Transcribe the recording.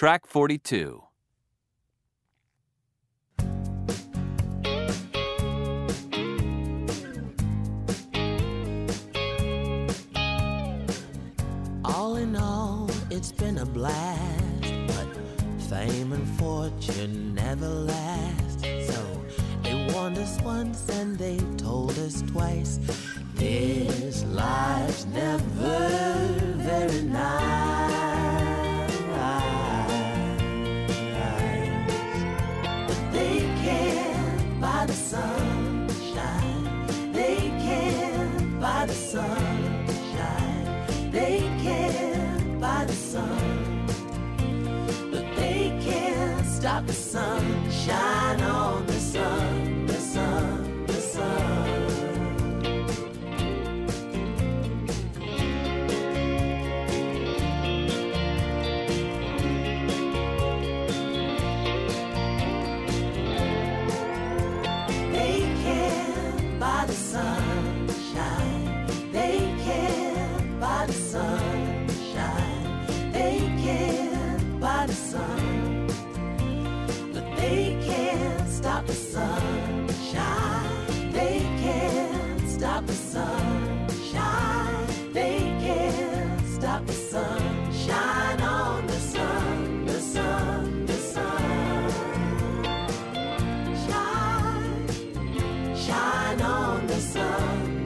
Track 42. All in all, it's been a blast, but fame and fortune never last. So they warned us once and they told us twice. Sunshine. They can't buy the sunshine. They can't buy the sun. But they can't stop the sunshine stop the sunshine. They can't stop the sunshine. They can't stop the sunshine on the sun, the sun, the sun. Shine, shine on the sun.